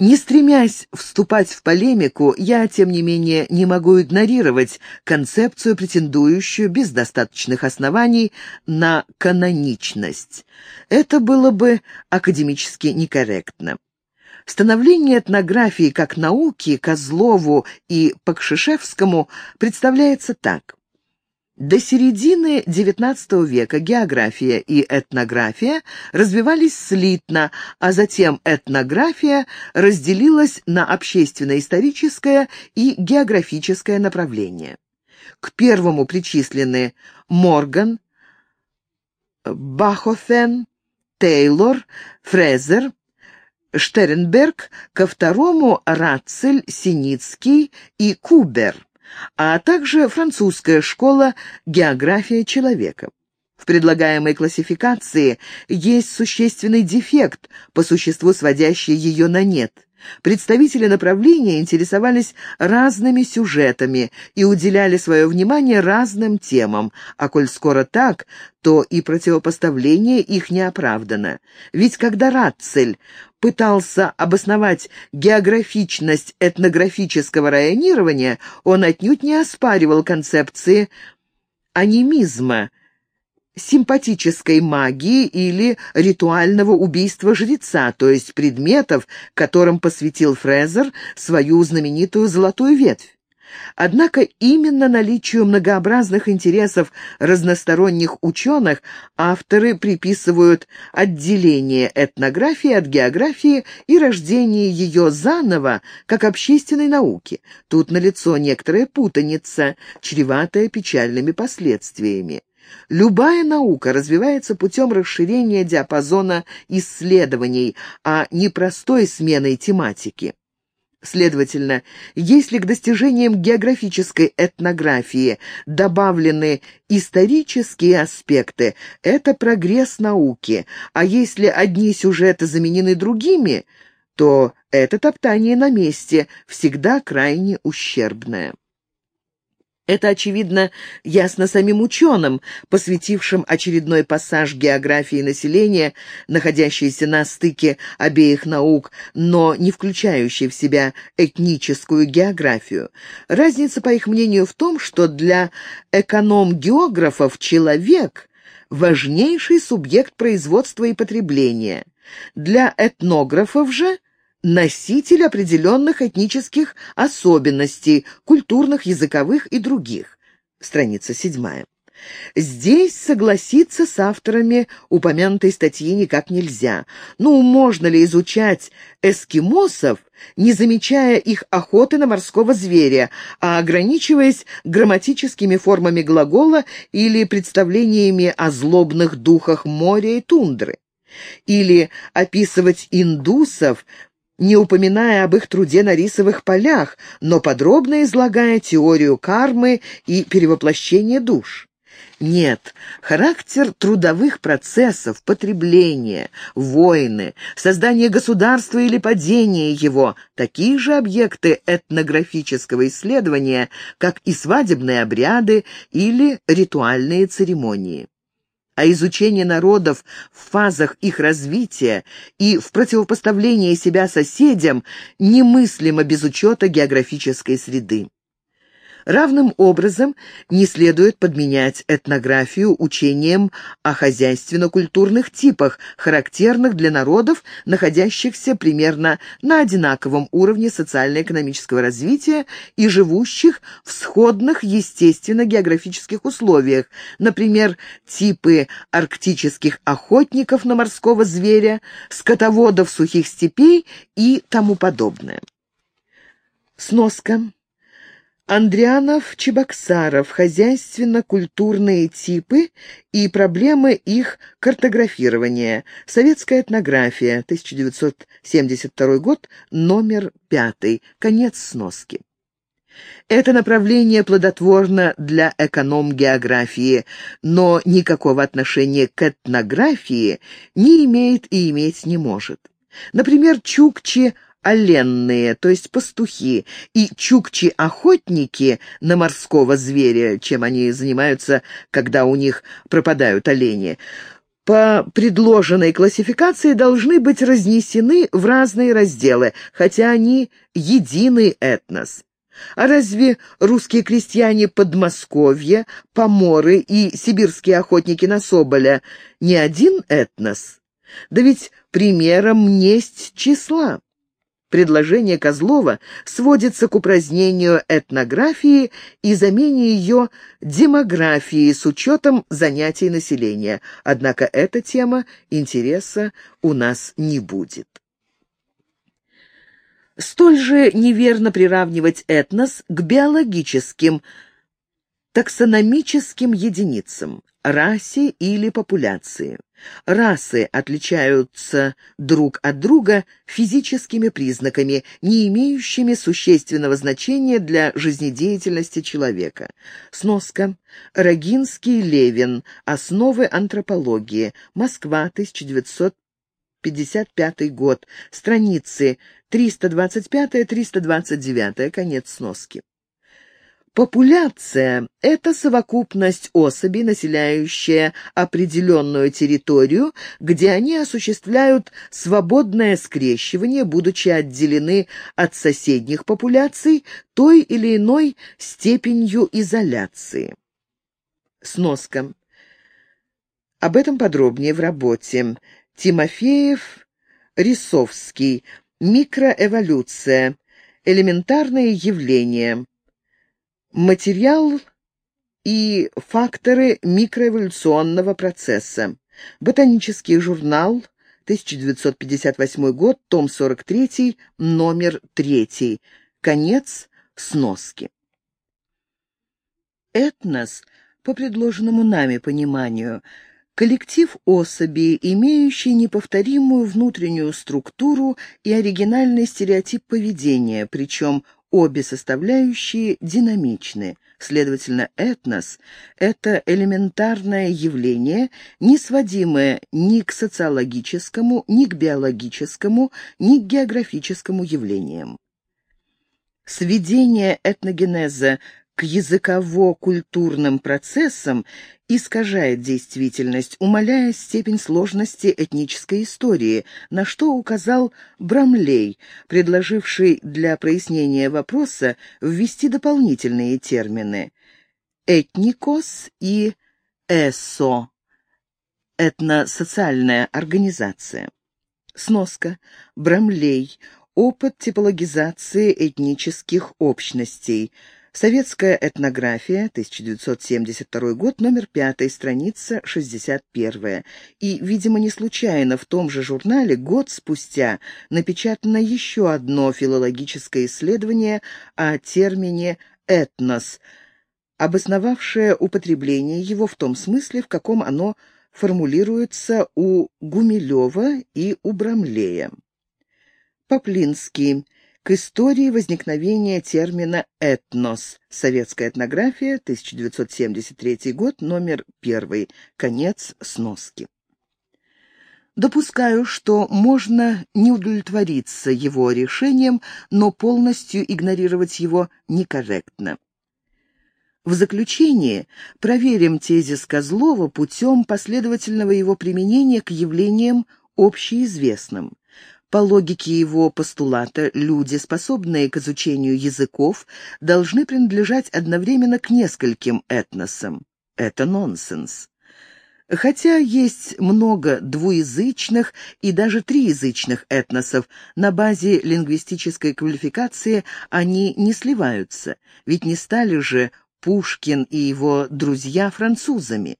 Не стремясь вступать в полемику, я, тем не менее, не могу игнорировать концепцию, претендующую без достаточных оснований на каноничность. Это было бы академически некорректно. Становление этнографии как науки Козлову и Покшишевскому представляется так. До середины XIX века география и этнография развивались слитно, а затем этнография разделилась на общественно-историческое и географическое направление. К первому причислены Морган, Бахофен, Тейлор, Фрезер, Штернберг, ко второму Рацель, Синицкий и Кубер – а также французская школа «География человека». В предлагаемой классификации есть существенный дефект, по существу сводящий ее на нет. Представители направления интересовались разными сюжетами и уделяли свое внимание разным темам, а коль скоро так, то и противопоставление их не оправдано. Ведь когда Ратцель пытался обосновать географичность этнографического районирования, он отнюдь не оспаривал концепции анимизма, симпатической магии или ритуального убийства жреца, то есть предметов, которым посвятил Фрезер свою знаменитую «золотую ветвь». Однако именно наличию многообразных интересов разносторонних ученых авторы приписывают отделение этнографии от географии и рождение ее заново как общественной науки. Тут налицо некоторая путаница, чреватая печальными последствиями. Любая наука развивается путем расширения диапазона исследований, а не простой сменой тематики. Следовательно, если к достижениям географической этнографии добавлены исторические аспекты, это прогресс науки, а если одни сюжеты заменены другими, то это топтание на месте всегда крайне ущербное. Это, очевидно, ясно самим ученым, посвятившим очередной пассаж географии населения, находящийся на стыке обеих наук, но не включающий в себя этническую географию. Разница, по их мнению, в том, что для эконом-географов человек – важнейший субъект производства и потребления. Для этнографов же – носитель определенных этнических особенностей, культурных, языковых и других. Страница седьмая. Здесь согласиться с авторами упомянутой статьи никак нельзя. Ну, можно ли изучать эскимосов, не замечая их охоты на морского зверя, а ограничиваясь грамматическими формами глагола или представлениями о злобных духах моря и тундры? Или описывать индусов, не упоминая об их труде на рисовых полях, но подробно излагая теорию кармы и перевоплощения душ. Нет, характер трудовых процессов, потребления, войны, создание государства или падение его – такие же объекты этнографического исследования, как и свадебные обряды или ритуальные церемонии а изучение народов в фазах их развития и в противопоставлении себя соседям немыслимо без учета географической среды. Равным образом не следует подменять этнографию учением о хозяйственно-культурных типах, характерных для народов, находящихся примерно на одинаковом уровне социально-экономического развития и живущих в сходных естественно-географических условиях, например, типы арктических охотников на морского зверя, скотоводов сухих степей и тому подобное. Сноска. Андрианов-Чебоксаров. Хозяйственно-культурные типы и проблемы их картографирования. Советская этнография. 1972 год. Номер пятый. Конец сноски. Это направление плодотворно для эконом-географии, но никакого отношения к этнографии не имеет и иметь не может. Например, чукчи – оленные, то есть пастухи, и чукчи-охотники на морского зверя, чем они занимаются, когда у них пропадают олени, по предложенной классификации должны быть разнесены в разные разделы, хотя они единый этнос. А разве русские крестьяне Подмосковья, поморы и сибирские охотники на Соболя не один этнос? Да ведь примером несть числа. Предложение Козлова сводится к упразднению этнографии и замене ее демографией с учетом занятий населения. Однако эта тема интереса у нас не будет. Столь же неверно приравнивать этнос к биологическим, таксономическим единицам, расе или популяции. Расы отличаются друг от друга физическими признаками, не имеющими существенного значения для жизнедеятельности человека. Сноска. Рогинский, Левин. Основы антропологии. Москва, 1955 год. Страницы 325-329. Конец сноски. Популяция – это совокупность особей, населяющая определенную территорию, где они осуществляют свободное скрещивание, будучи отделены от соседних популяций той или иной степенью изоляции. Сноска. Об этом подробнее в работе. Тимофеев, Рисовский. Микроэволюция. Элементарные явления. Материал и факторы микроэволюционного процесса. Ботанический журнал, 1958 год, том 43, номер 3. Конец сноски. Этнос, по предложенному нами пониманию, коллектив особей, имеющий неповторимую внутреннюю структуру и оригинальный стереотип поведения, причем Обе составляющие динамичны. Следовательно, этнос – это элементарное явление, не сводимое ни к социологическому, ни к биологическому, ни к географическому явлениям. Сведение этногенеза к языково-культурным процессам искажает действительность, умаляя степень сложности этнической истории, на что указал Брамлей, предложивший для прояснения вопроса ввести дополнительные термины «этникос» и «эсо» — этносоциальная организация. Сноска. Брамлей. Опыт типологизации этнических общностей. Советская этнография, 1972 год, номер 5, страница 61. И, видимо, не случайно в том же журнале год спустя напечатано еще одно филологическое исследование о термине «этнос», обосновавшее употребление его в том смысле, в каком оно формулируется у Гумилева и у Брамлея. Поплинский. К истории возникновения термина «этнос». Советская этнография, 1973 год, номер 1. Конец сноски. Допускаю, что можно не удовлетвориться его решением, но полностью игнорировать его некорректно. В заключение проверим тезис Козлова путем последовательного его применения к явлениям общеизвестным. По логике его постулата, люди, способные к изучению языков, должны принадлежать одновременно к нескольким этносам. Это нонсенс. Хотя есть много двуязычных и даже триязычных этносов, на базе лингвистической квалификации они не сливаются, ведь не стали же Пушкин и его друзья французами.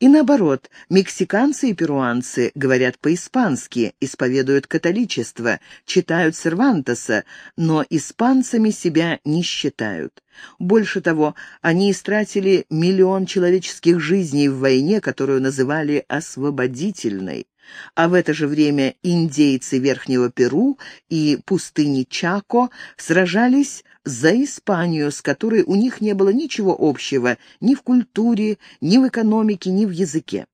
И наоборот, мексиканцы и перуанцы говорят по-испански, исповедуют католичество, читают Сервантеса, но испанцами себя не считают. Больше того, они истратили миллион человеческих жизней в войне, которую называли «освободительной». А в это же время индейцы Верхнего Перу и пустыни Чако сражались за Испанию, с которой у них не было ничего общего ни в культуре, ни в экономике, ни в языке.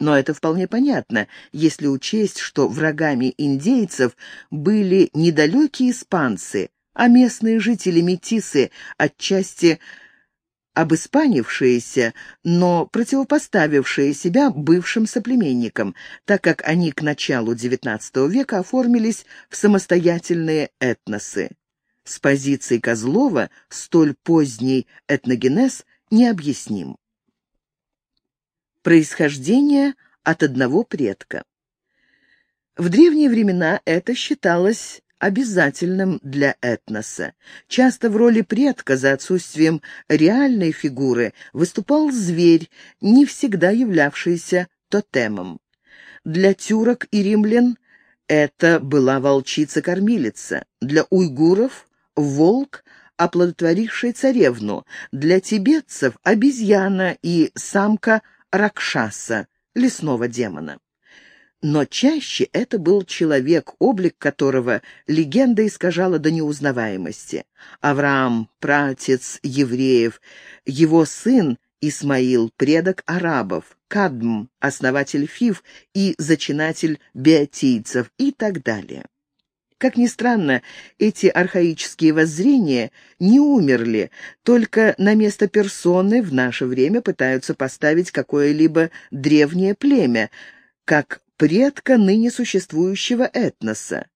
Но это вполне понятно, если учесть, что врагами индейцев были недалекие испанцы, а местные жители-метисы отчасти обыспанившиеся, но противопоставившие себя бывшим соплеменникам, так как они к началу XIX века оформились в самостоятельные этносы. С позиции Козлова столь поздний этногенез необъясним. Происхождение от одного предка. В древние времена это считалось обязательным для этноса. Часто в роли предка за отсутствием реальной фигуры выступал зверь, не всегда являвшийся тотемом. Для тюрок и римлян это была волчица-кормилица, для уйгуров — волк, оплодотворивший царевну, для тибетцев — обезьяна и самка Ракшаса, лесного демона но чаще это был человек, облик которого легенда искажала до неузнаваемости. Авраам, пратец евреев, его сын Исмаил, предок арабов, Кадм, основатель Фив и зачинатель беотийцев и так далее. Как ни странно, эти архаические воззрения не умерли, только на место персоны в наше время пытаются поставить какое-либо древнее племя, как предка ныне существующего этноса.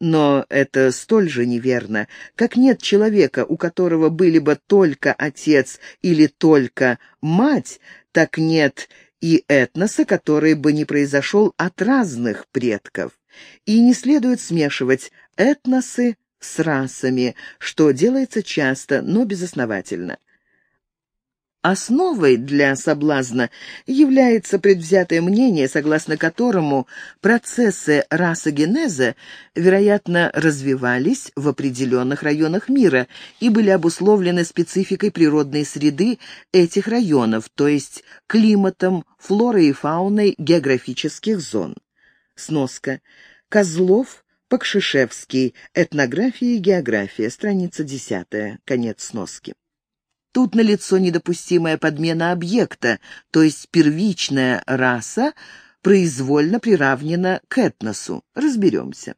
Но это столь же неверно, как нет человека, у которого были бы только отец или только мать, так нет и этноса, который бы не произошел от разных предков. И не следует смешивать этносы с расами, что делается часто, но безосновательно. Основой для соблазна является предвзятое мнение, согласно которому процессы расогенеза, вероятно, развивались в определенных районах мира и были обусловлены спецификой природной среды этих районов, то есть климатом, флорой и фауной географических зон. Сноска. Козлов, Покшишевский. Этнография и география. Страница 10. Конец сноски. Тут налицо недопустимая подмена объекта, то есть первичная раса произвольно приравнена к этносу. Разберемся.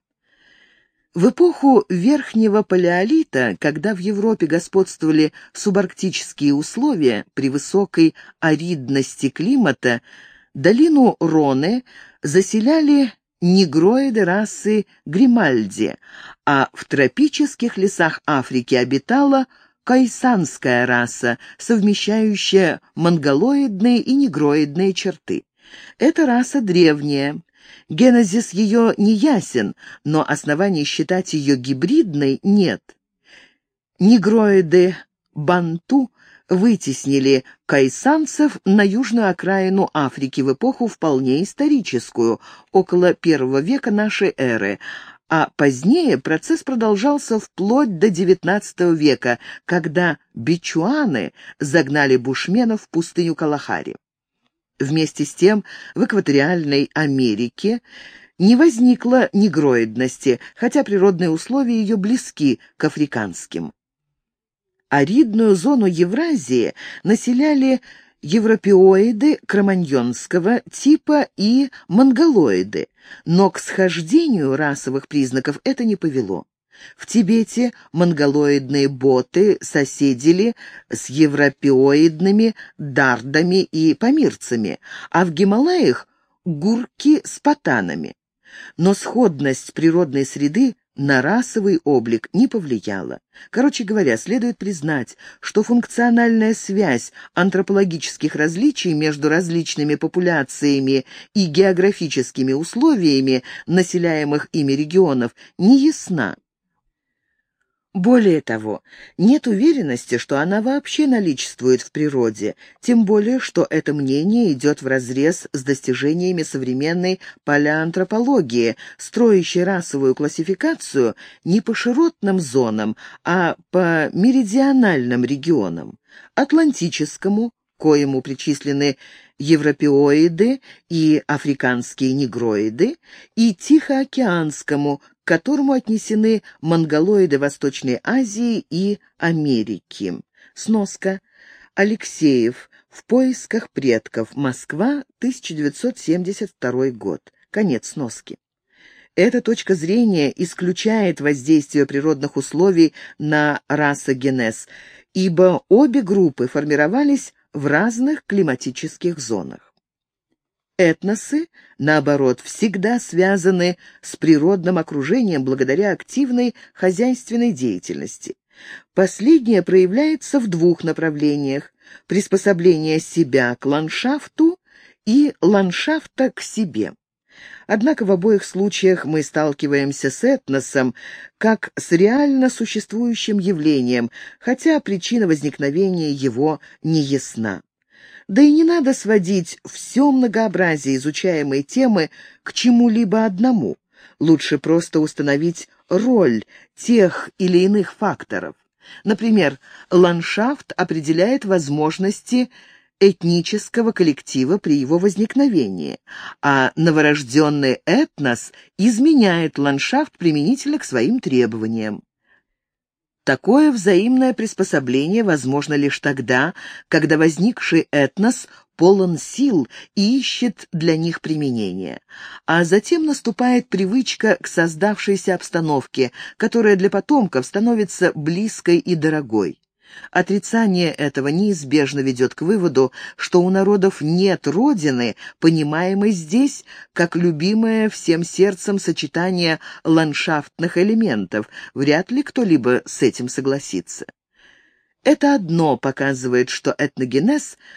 В эпоху Верхнего Палеолита, когда в Европе господствовали субарктические условия при высокой аридности климата, долину Роне заселяли негроиды расы Гримальди, а в тропических лесах Африки обитала кайсанская раса, совмещающая монголоидные и негроидные черты. Эта раса древняя. Генезис ее не ясен, но оснований считать ее гибридной нет. Негроиды банту вытеснили кайсанцев на южную окраину Африки в эпоху вполне историческую, около первого века нашей эры, а позднее процесс продолжался вплоть до XIX века, когда бичуаны загнали бушменов в пустыню Калахари. Вместе с тем в экваториальной Америке не возникло негроидности, хотя природные условия ее близки к африканским. Аридную зону Евразии населяли европеоиды кроманьонского типа и монголоиды, но к схождению расовых признаков это не повело. В Тибете монголоидные боты соседили с европеоидными дардами и памирцами, а в Гималаях — гурки с патанами. Но сходность природной среды на расовый облик не повлияло. Короче говоря, следует признать, что функциональная связь антропологических различий между различными популяциями и географическими условиями населяемых ими регионов не ясна. Более того, нет уверенности, что она вообще наличествует в природе, тем более, что это мнение идет вразрез с достижениями современной палеоантропологии, строящей расовую классификацию не по широтным зонам, а по меридиональным регионам – Атлантическому, коему причислены европеоиды и африканские негроиды, и Тихоокеанскому, к которому отнесены монголоиды Восточной Азии и Америки. Сноска. Алексеев. В поисках предков. Москва, 1972 год. Конец сноски. Эта точка зрения исключает воздействие природных условий на расогенез, ибо обе группы формировались в разных климатических зонах. Этносы, наоборот, всегда связаны с природным окружением благодаря активной хозяйственной деятельности. Последнее проявляется в двух направлениях – приспособление себя к ландшафту и ландшафта к себе. Однако в обоих случаях мы сталкиваемся с этносом как с реально существующим явлением, хотя причина возникновения его не ясна. Да и не надо сводить все многообразие изучаемой темы к чему-либо одному. Лучше просто установить роль тех или иных факторов. Например, ландшафт определяет возможности этнического коллектива при его возникновении, а новорожденный этнос изменяет ландшафт применительно к своим требованиям. Такое взаимное приспособление возможно лишь тогда, когда возникший этнос полон сил и ищет для них применения. А затем наступает привычка к создавшейся обстановке, которая для потомков становится близкой и дорогой. Отрицание этого неизбежно ведет к выводу, что у народов нет родины, понимаемой здесь как любимое всем сердцем сочетание ландшафтных элементов. Вряд ли кто-либо с этим согласится. Это одно показывает, что этногенез –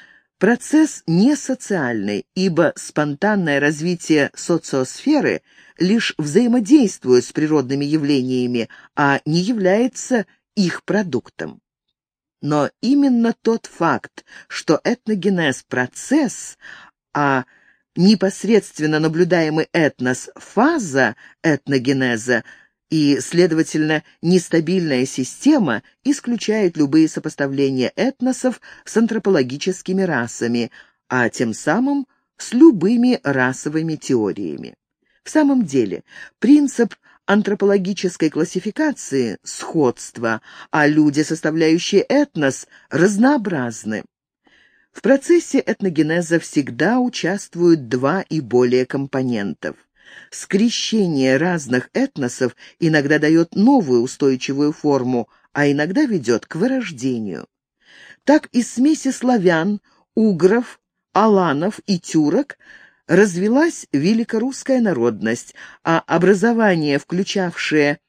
процесс не социальный, ибо спонтанное развитие социосферы лишь взаимодействует с природными явлениями, а не является их продуктом. Но именно тот факт, что этногенез – процесс, а непосредственно наблюдаемый этнос – фаза этногенеза и, следовательно, нестабильная система исключает любые сопоставления этносов с антропологическими расами, а тем самым с любыми расовыми теориями. В самом деле, принцип антропологической классификации – сходство, а люди, составляющие этнос, разнообразны. В процессе этногенеза всегда участвуют два и более компонентов. Скрещение разных этносов иногда дает новую устойчивую форму, а иногда ведет к вырождению. Так из смеси славян, угров, аланов и тюрок – развелась великорусская народность, а образование, включавшее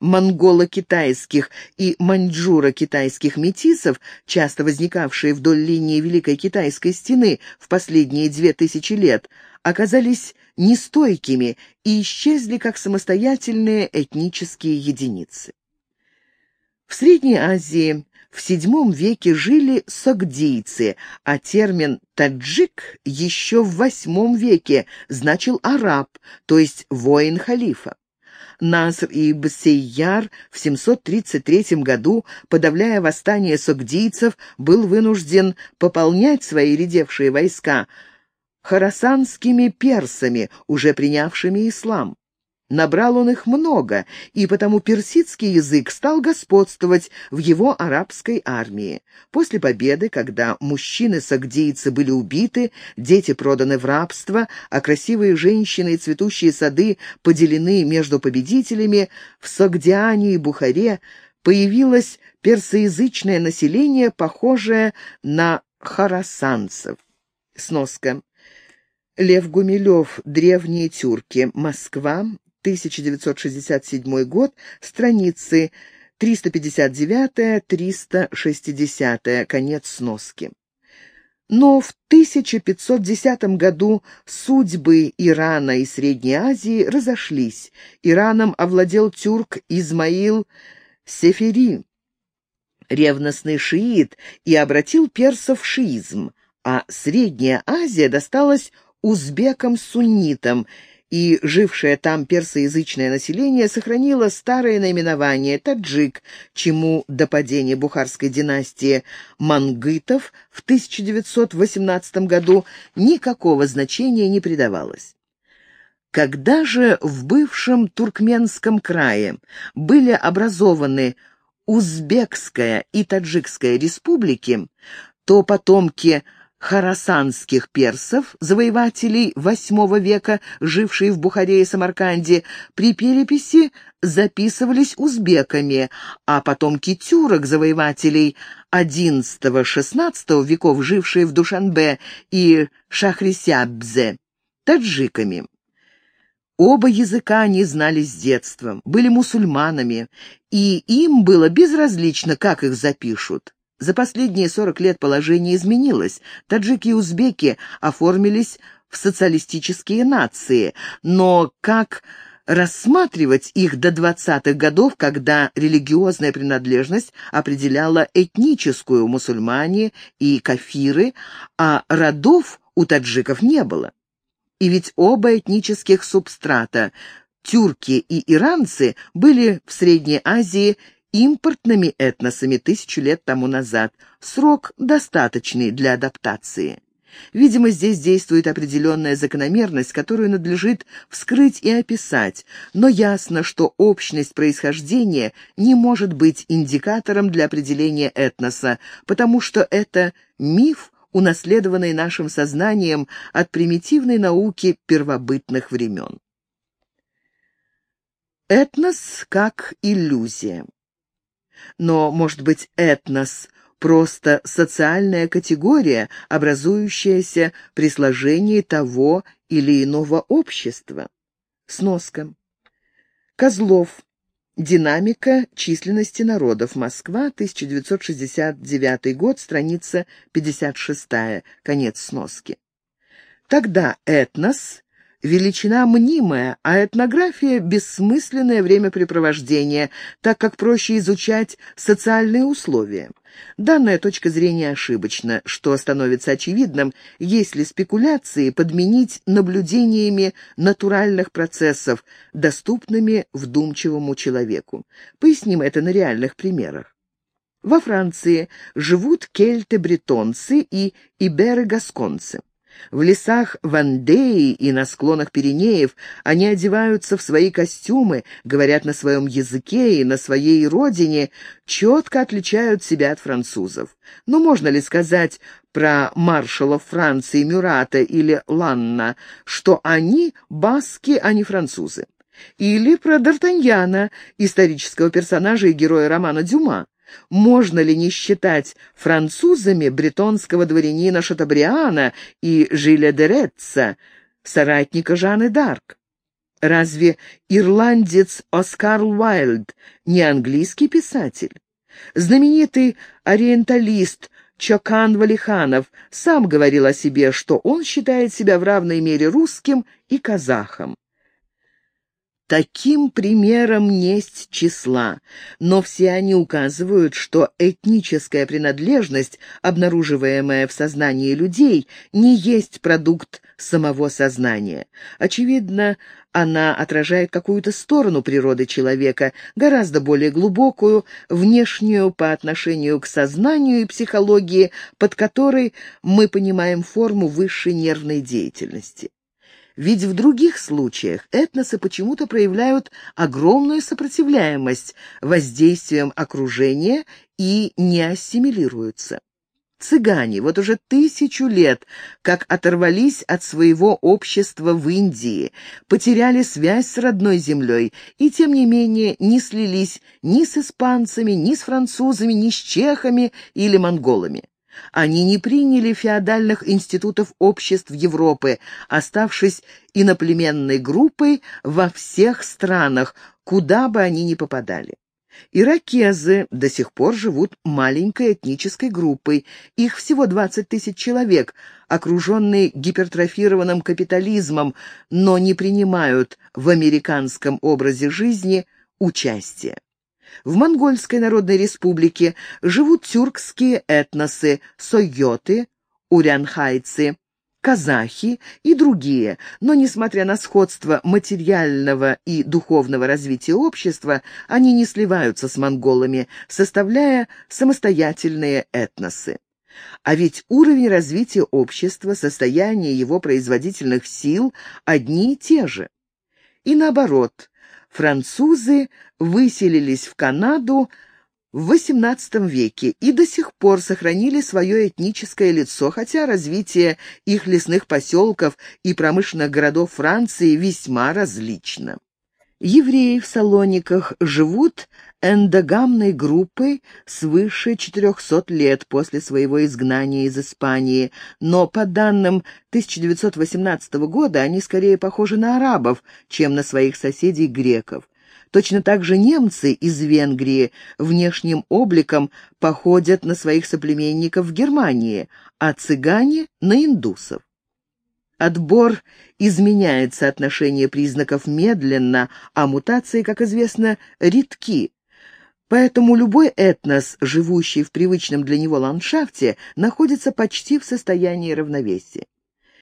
монголо-китайских и маньчжуро-китайских метисов, часто возникавшие вдоль линии Великой Китайской стены в последние две тысячи лет, оказались нестойкими и исчезли как самостоятельные этнические единицы. В Средней Азии в VII веке жили сагдийцы, а термин «таджик» еще в VIII веке значил «араб», то есть «воин халифа». Наср ибн Сейяр в 733 году, подавляя восстание сагдийцев, был вынужден пополнять свои редевшие войска харасанскими персами, уже принявшими ислам. Набрал он их много, и потому персидский язык стал господствовать в его арабской армии. После победы, когда мужчины-сагдийцы были убиты, дети проданы в рабство, а красивые женщины и цветущие сады поделены между победителями, в Сагдиане и Бухаре появилось персоязычное население, похожее на харасанцев. Сноска. Лев Гумилев «Древние тюрки. Москва. 1967 год, страницы 359-360, конец сноски. Но в 1510 году судьбы Ирана и Средней Азии разошлись. Ираном овладел тюрк Измаил Сефери, ревностный шиит, и обратил персов в шиизм, а Средняя Азия досталась узбекам-суннитам – и жившее там персоязычное население сохранило старое наименование таджик, чему до падения бухарской династии мангытов в 1918 году никакого значения не придавалось. Когда же в бывшем Туркменском крае были образованы Узбекская и Таджикская республики, то потомки харасанских персов, завоевателей VIII века, жившие в Бухаре и Самарканде, при переписи записывались узбеками, а потомки тюрок, завоевателей XI-XVI веков, жившие в Душанбе и Шахрисябзе, таджиками. Оба языка они знали с детства, были мусульманами, и им было безразлично, как их запишут. За последние 40 лет положение изменилось. Таджики и узбеки оформились в социалистические нации, но как рассматривать их до 20-х годов, когда религиозная принадлежность определяла этническую мусульмане и кафиры, а родов у таджиков не было. И ведь оба этнических субстрата, тюрки и иранцы, были в Средней Азии импортными этносами тысячу лет тому назад. Срок достаточный для адаптации. Видимо, здесь действует определенная закономерность, которую надлежит вскрыть и описать, но ясно, что общность происхождения не может быть индикатором для определения этноса, потому что это миф, унаследованный нашим сознанием от примитивной науки первобытных времен. Этнос как иллюзия. Но, может быть, этнос — просто социальная категория, образующаяся при сложении того или иного общества. Сноска. Козлов. Динамика численности народов. Москва, 1969 год, страница 56, конец сноски. Тогда этнос величина мнимая, а этнография — бессмысленное времяпрепровождение, так как проще изучать социальные условия. Данная точка зрения ошибочна, что становится очевидным, если спекуляции подменить наблюдениями натуральных процессов, доступными вдумчивому человеку. Поясним это на реальных примерах. Во Франции живут кельты-бретонцы и иберы-гасконцы. В лесах Вандеи и на склонах Пиренеев они одеваются в свои костюмы, говорят на своем языке и на своей родине, четко отличают себя от французов. Но можно ли сказать про маршалов Франции Мюрата или Ланна, что они баски, а не французы? Или про Д'Артаньяна, исторического персонажа и героя романа Дюма? Можно ли не считать французами бретонского дворянина Шатабриана и Жиля де Ретца, соратника Жанны Д'Арк? Разве ирландец Оскар Уайльд не английский писатель? Знаменитый ориенталист Чокан Валиханов сам говорил о себе, что он считает себя в равной мере русским и казахом. Таким примером несть числа, но все они указывают, что этническая принадлежность, обнаруживаемая в сознании людей, не есть продукт самого сознания. Очевидно, она отражает какую-то сторону природы человека, гораздо более глубокую, внешнюю по отношению к сознанию и психологии, под которой мы понимаем форму высшей нервной деятельности. Ведь в других случаях этносы почему-то проявляют огромную сопротивляемость воздействием окружения и не ассимилируются. Цыгане вот уже тысячу лет как оторвались от своего общества в Индии, потеряли связь с родной землей и, тем не менее, не слились ни с испанцами, ни с французами, ни с чехами или монголами. Они не приняли феодальных институтов обществ Европы, оставшись иноплеменной группой во всех странах, куда бы они ни попадали. Иракезы до сих пор живут маленькой этнической группой, их всего 20 тысяч человек, окруженные гипертрофированным капитализмом, но не принимают в американском образе жизни участия. В Монгольской Народной Республике живут тюркские этносы, сойоты, урянхайцы, казахи и другие, но, несмотря на сходство материального и духовного развития общества, они не сливаются с монголами, составляя самостоятельные этносы. А ведь уровень развития общества, состояние его производительных сил одни и те же. И наоборот, французы выселились в Канаду в XVIII веке и до сих пор сохранили свое этническое лицо, хотя развитие их лесных поселков и промышленных городов Франции весьма различно. Евреи в Салониках живут эндогамной группой свыше 400 лет после своего изгнания из Испании, но по данным 1918 года они скорее похожи на арабов, чем на своих соседей греков. Точно так же немцы из Венгрии внешним обликом походят на своих соплеменников в Германии, а цыгане — на индусов. Отбор изменяет соотношение признаков медленно, а мутации, как известно, редки. Поэтому любой этнос, живущий в привычном для него ландшафте, находится почти в состоянии равновесия.